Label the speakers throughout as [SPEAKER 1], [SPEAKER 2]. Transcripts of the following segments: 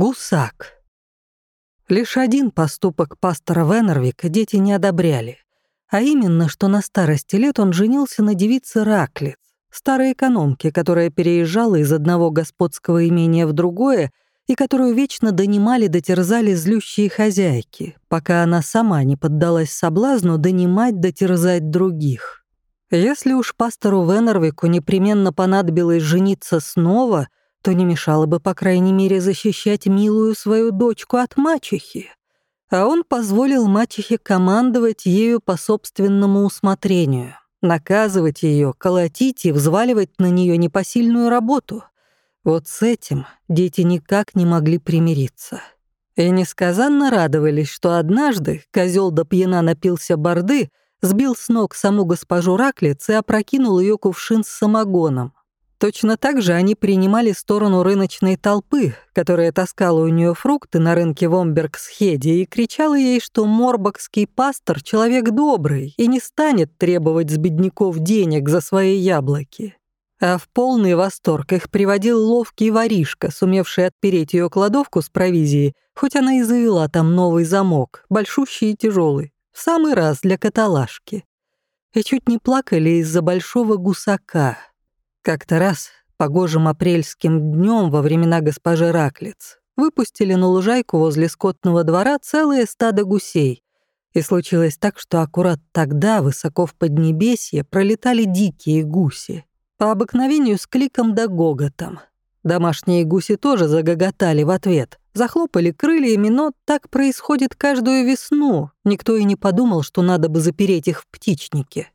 [SPEAKER 1] Гусак. Лишь один поступок пастора Венервика дети не одобряли, а именно, что на старости лет он женился на девице Раклиц, старой экономке, которая переезжала из одного господского имения в другое и которую вечно донимали дотерзали злющие хозяйки, пока она сама не поддалась соблазну донимать дотерзать других. Если уж пастору Венервику непременно понадобилось жениться снова — то не мешало бы, по крайней мере, защищать милую свою дочку от мачехи. А он позволил мачехе командовать ею по собственному усмотрению, наказывать ее, колотить и взваливать на нее непосильную работу. Вот с этим дети никак не могли примириться. И несказанно радовались, что однажды козел до пьяна напился борды, сбил с ног саму госпожу Раклиц и опрокинул ее кувшин с самогоном, Точно так же они принимали сторону рыночной толпы, которая таскала у нее фрукты на рынке в Омбергсхеде и кричала ей, что морбокский пастор — человек добрый и не станет требовать с бедняков денег за свои яблоки. А в полный восторг их приводил ловкий воришка, сумевший отпереть ее кладовку с провизией, хоть она и завела там новый замок, большущий и тяжелый, в самый раз для каталажки. И чуть не плакали из-за большого гусака — как-то раз, погожим апрельским днем во времена госпожи Раклиц, выпустили на лужайку возле скотного двора целое стадо гусей. И случилось так, что аккурат тогда высоко в Поднебесье пролетали дикие гуси. По обыкновению с кликом да гоготом. Домашние гуси тоже загоготали в ответ, захлопали крыльями, но так происходит каждую весну. Никто и не подумал, что надо бы запереть их в птичнике.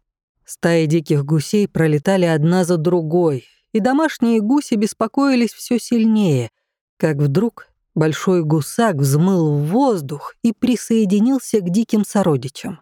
[SPEAKER 1] Стаи диких гусей пролетали одна за другой, и домашние гуси беспокоились все сильнее, как вдруг большой гусак взмыл в воздух и присоединился к диким сородичам.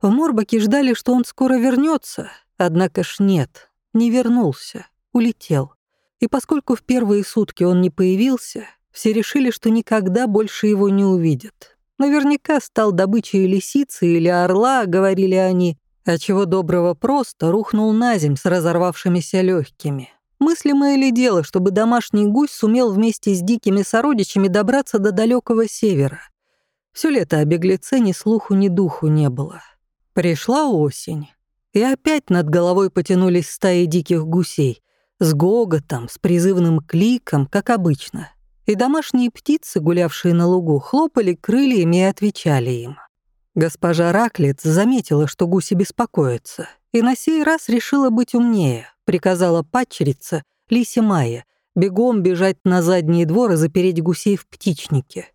[SPEAKER 1] В Морбаке ждали, что он скоро вернется, однако ж нет, не вернулся, улетел. И поскольку в первые сутки он не появился, все решили, что никогда больше его не увидят. Наверняка стал добычей лисицы или орла, говорили они, а чего доброго просто рухнул на земь с разорвавшимися легкими. Мыслимое ли дело, чтобы домашний гусь сумел вместе с дикими сородичами добраться до далекого севера? Все лето о беглеце ни слуху, ни духу не было. Пришла осень, и опять над головой потянулись стаи диких гусей, с гоготом, с призывным кликом, как обычно. И домашние птицы, гулявшие на лугу, хлопали крыльями и отвечали им. Госпожа Раклиц заметила, что гуси беспокоятся, и на сей раз решила быть умнее, приказала падчерица Лисе Майя бегом бежать на задний двор и запереть гусей в птичнике.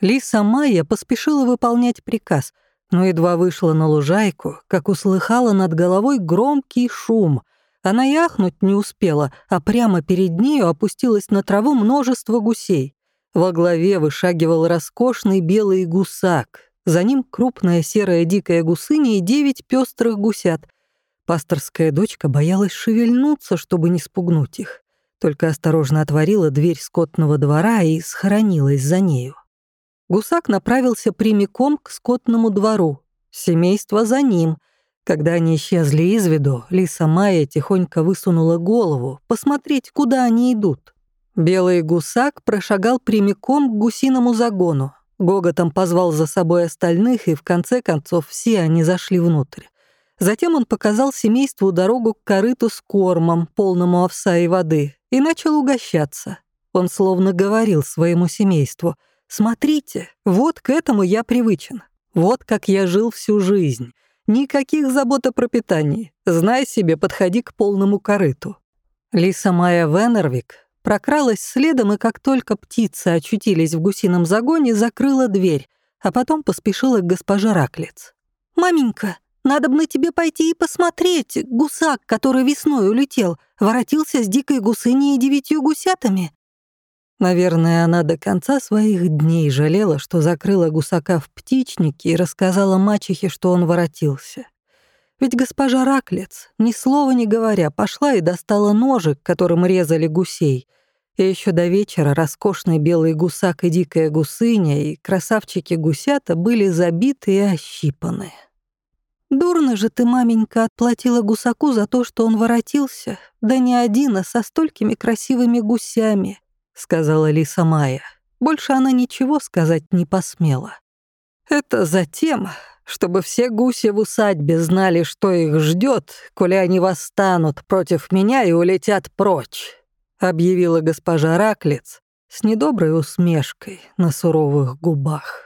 [SPEAKER 1] Лиса Майя поспешила выполнять приказ, но едва вышла на лужайку, как услыхала над головой громкий шум. Она яхнуть не успела, а прямо перед нею опустилось на траву множество гусей. Во главе вышагивал роскошный белый гусак, за ним крупная серая дикая гусыня и девять пестрых гусят. Пасторская дочка боялась шевельнуться, чтобы не спугнуть их. Только осторожно отворила дверь скотного двора и схоронилась за нею. Гусак направился прямиком к скотному двору. Семейство за ним. Когда они исчезли из виду, Лиса Майя тихонько высунула голову, посмотреть, куда они идут. Белый гусак прошагал прямиком к гусиному загону. Гоготом позвал за собой остальных, и в конце концов все они зашли внутрь. Затем он показал семейству дорогу к корыту с кормом, полному овса и воды, и начал угощаться. Он словно говорил своему семейству, «Смотрите, вот к этому я привычен. Вот как я жил всю жизнь. Никаких забот о пропитании. Знай себе, подходи к полному корыту». Лиса Майя Венервик прокралась следом и как только птицы очутились в гусином загоне, закрыла дверь, а потом поспешила к госпоже Раклиц. «Маменька, надо бы на тебе пойти и посмотреть. Гусак, который весной улетел, воротился с дикой гусыней и девятью гусятами». Наверное, она до конца своих дней жалела, что закрыла гусака в птичнике и рассказала мачехе, что он воротился. Ведь госпожа Раклец, ни слова не говоря, пошла и достала ножик, которым резали гусей. И еще до вечера роскошный белый гусак и дикая гусыня и красавчики-гусята были забиты и ощипаны. «Дурно же ты, маменька, отплатила гусаку за то, что он воротился, да не один, а со столькими красивыми гусями», — сказала Лиса Майя. Больше она ничего сказать не посмела. «Это затем, чтобы все гуси в усадьбе знали, что их ждет, коли они восстанут против меня и улетят прочь», объявила госпожа Раклиц с недоброй усмешкой на суровых губах.